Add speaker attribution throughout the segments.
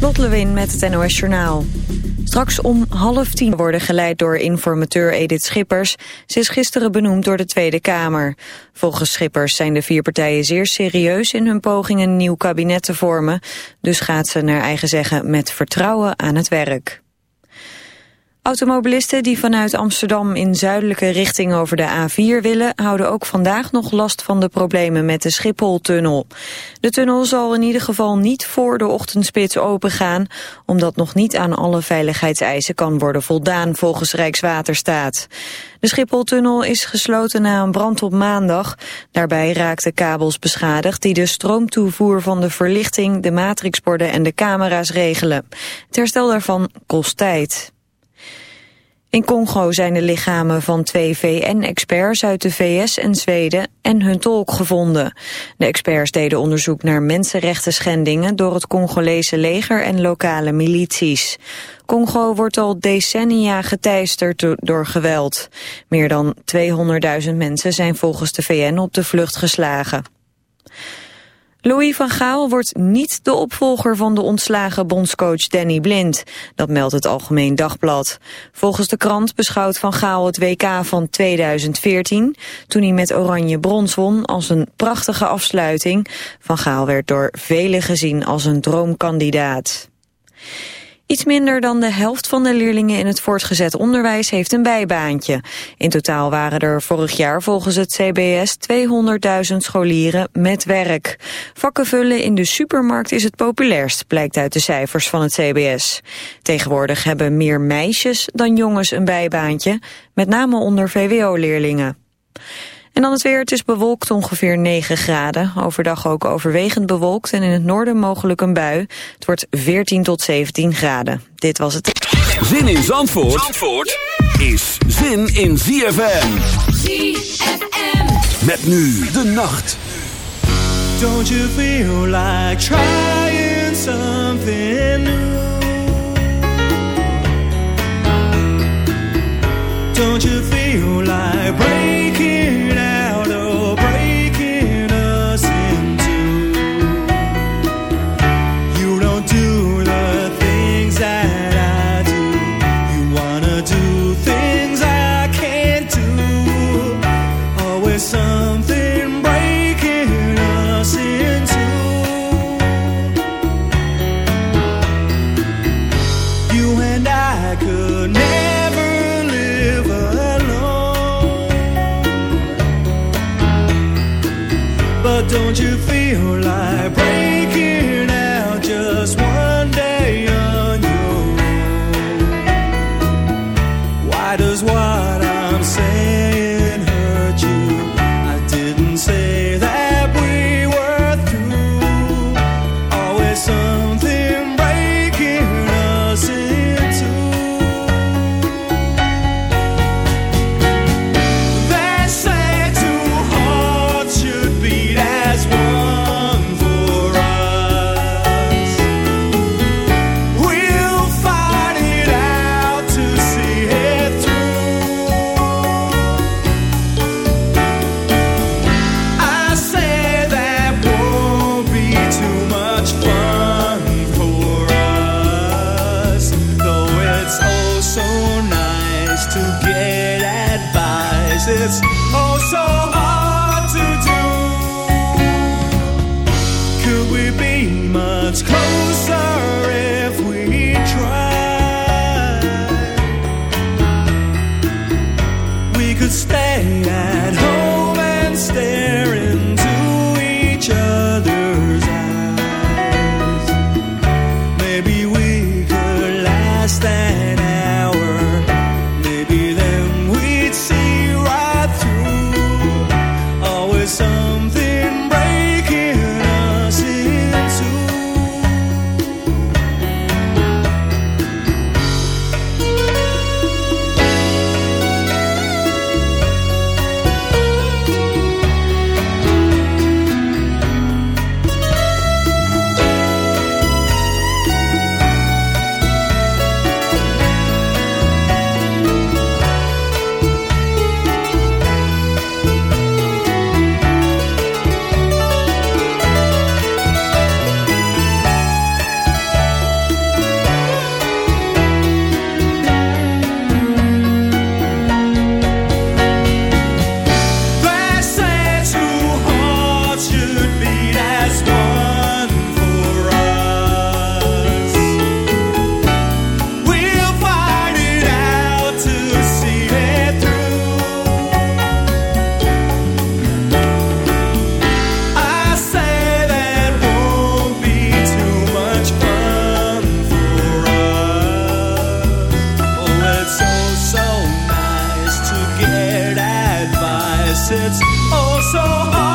Speaker 1: Lot Lewin met het NOS Journaal. Straks om half tien worden geleid door informateur Edith Schippers. Ze is gisteren benoemd door de Tweede Kamer. Volgens Schippers zijn de vier partijen zeer serieus in hun poging een nieuw kabinet te vormen. Dus gaat ze naar eigen zeggen met vertrouwen aan het werk. Automobilisten die vanuit Amsterdam in zuidelijke richting over de A4 willen... houden ook vandaag nog last van de problemen met de Schiphol-tunnel. De tunnel zal in ieder geval niet voor de ochtendspits opengaan... omdat nog niet aan alle veiligheidseisen kan worden voldaan volgens Rijkswaterstaat. De Schiphol-tunnel is gesloten na een brand op maandag. Daarbij raakten kabels beschadigd die de stroomtoevoer van de verlichting... de matrixborden en de camera's regelen. Het herstel daarvan kost tijd. In Congo zijn de lichamen van twee VN-experts uit de VS en Zweden en hun tolk gevonden. De experts deden onderzoek naar mensenrechten schendingen door het Congolese leger en lokale milities. Congo wordt al decennia geteisterd door geweld. Meer dan 200.000 mensen zijn volgens de VN op de vlucht geslagen. Louis van Gaal wordt niet de opvolger van de ontslagen bondscoach Danny Blind. Dat meldt het Algemeen Dagblad. Volgens de krant beschouwt van Gaal het WK van 2014... toen hij met Oranje brons won als een prachtige afsluiting. Van Gaal werd door velen gezien als een droomkandidaat. Iets minder dan de helft van de leerlingen in het voortgezet onderwijs heeft een bijbaantje. In totaal waren er vorig jaar volgens het CBS 200.000 scholieren met werk. Vakken vullen in de supermarkt is het populairst, blijkt uit de cijfers van het CBS. Tegenwoordig hebben meer meisjes dan jongens een bijbaantje, met name onder VWO-leerlingen. En dan het weer. Het is bewolkt ongeveer 9 graden. Overdag ook overwegend bewolkt en in het noorden mogelijk een bui. Het wordt 14 tot 17 graden. Dit was het.
Speaker 2: Zin in Zandvoort, Zandvoort is zin in ZFM. ZFM. Met nu de nacht.
Speaker 3: Don't you feel like trying something new? Don't you feel like
Speaker 4: it's oh so hard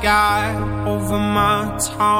Speaker 5: sky over my town.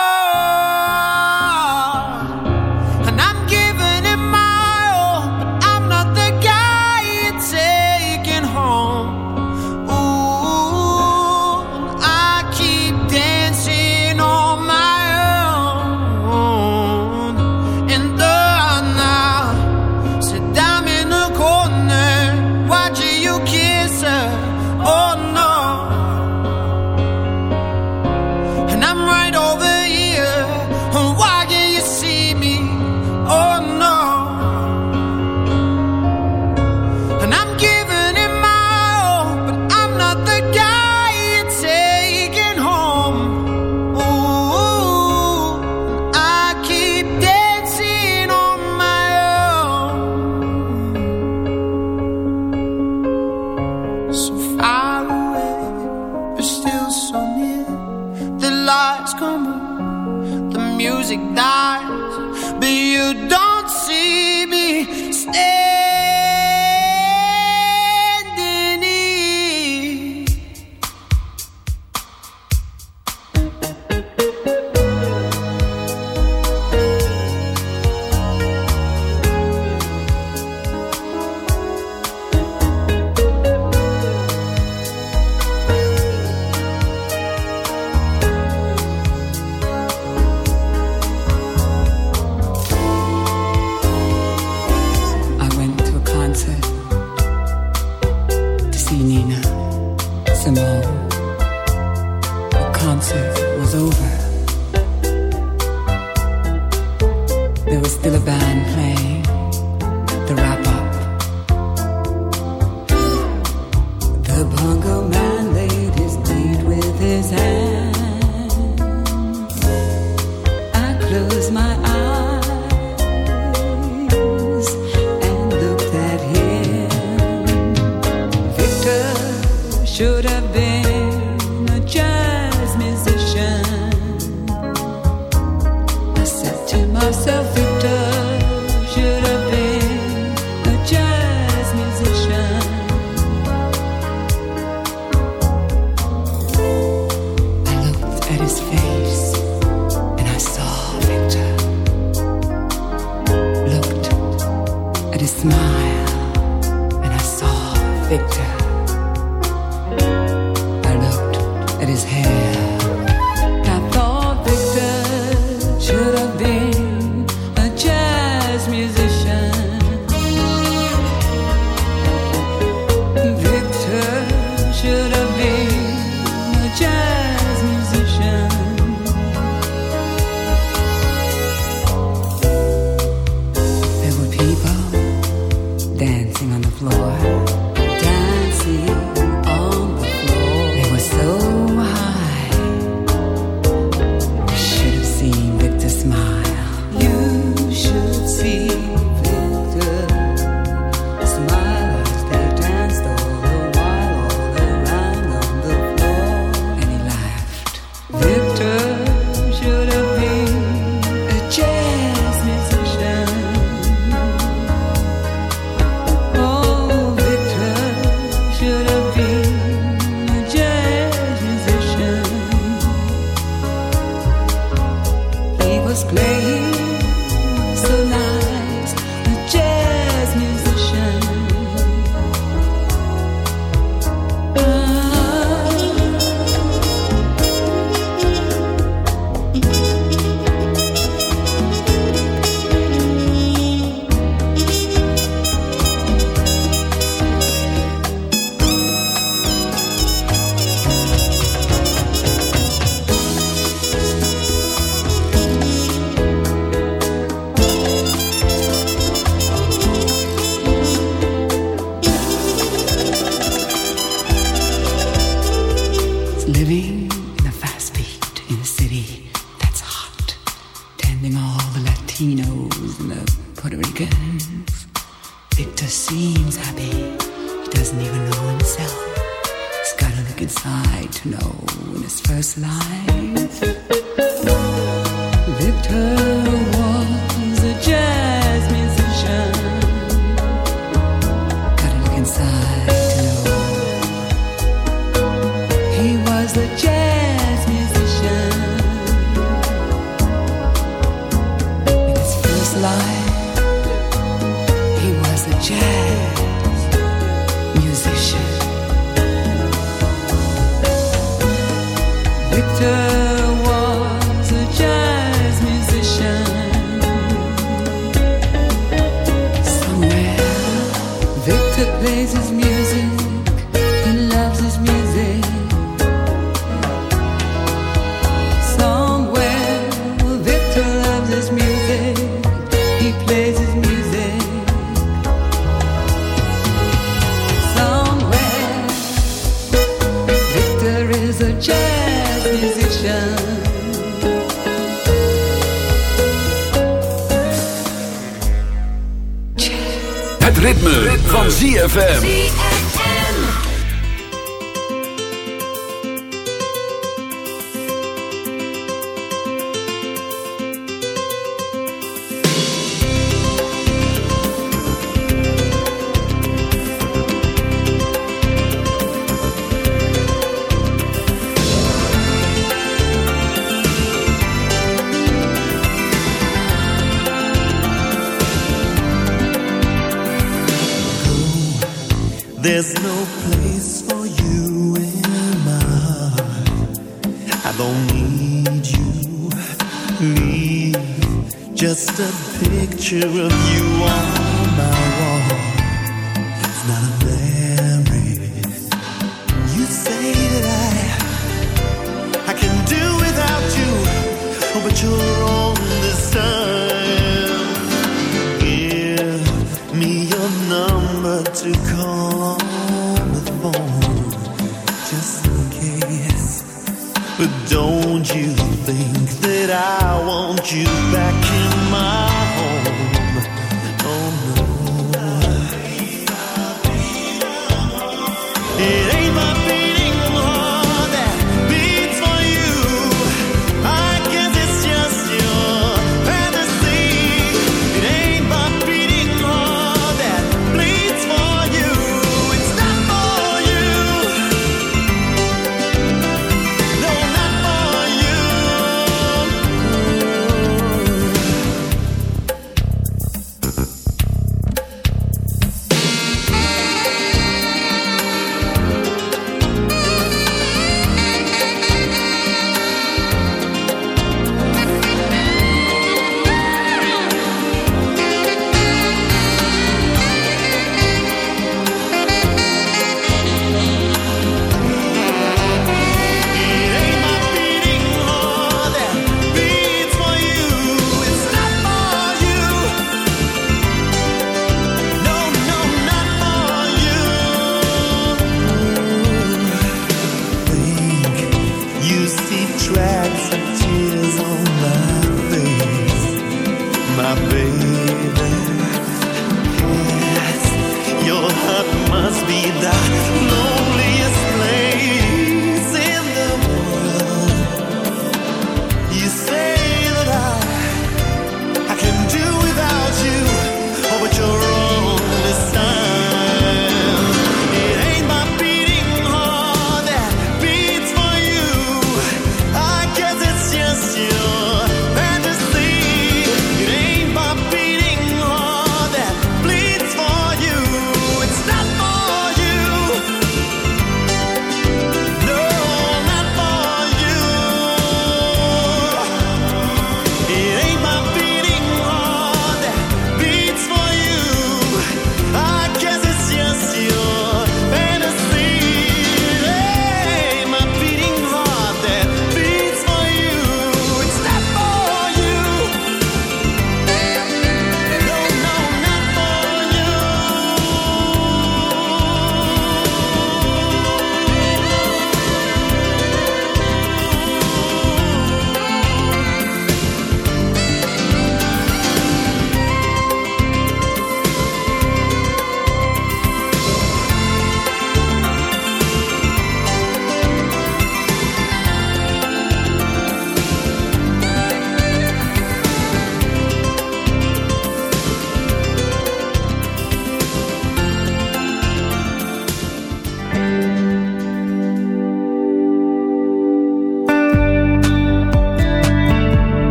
Speaker 5: vezes me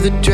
Speaker 5: the
Speaker 6: dream.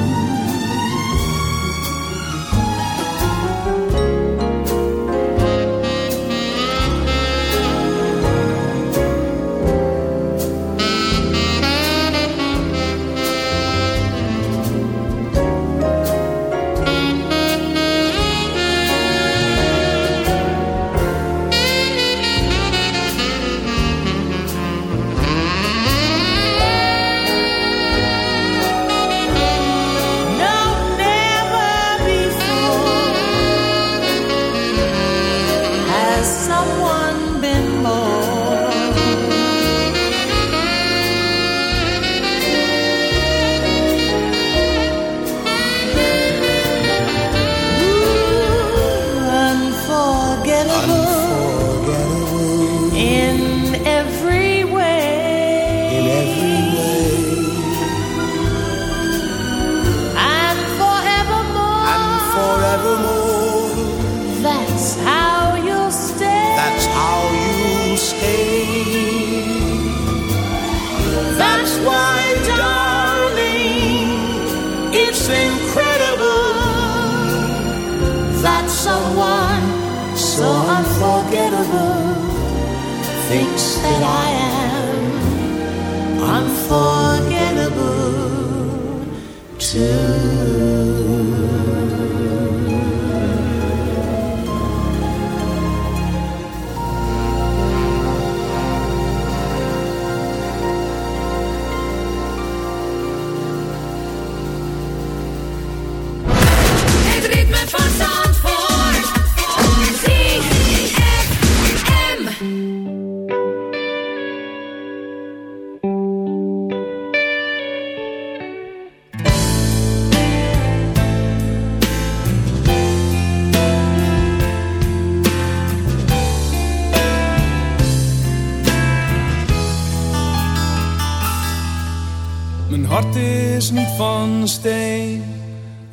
Speaker 7: I am unforgettable too.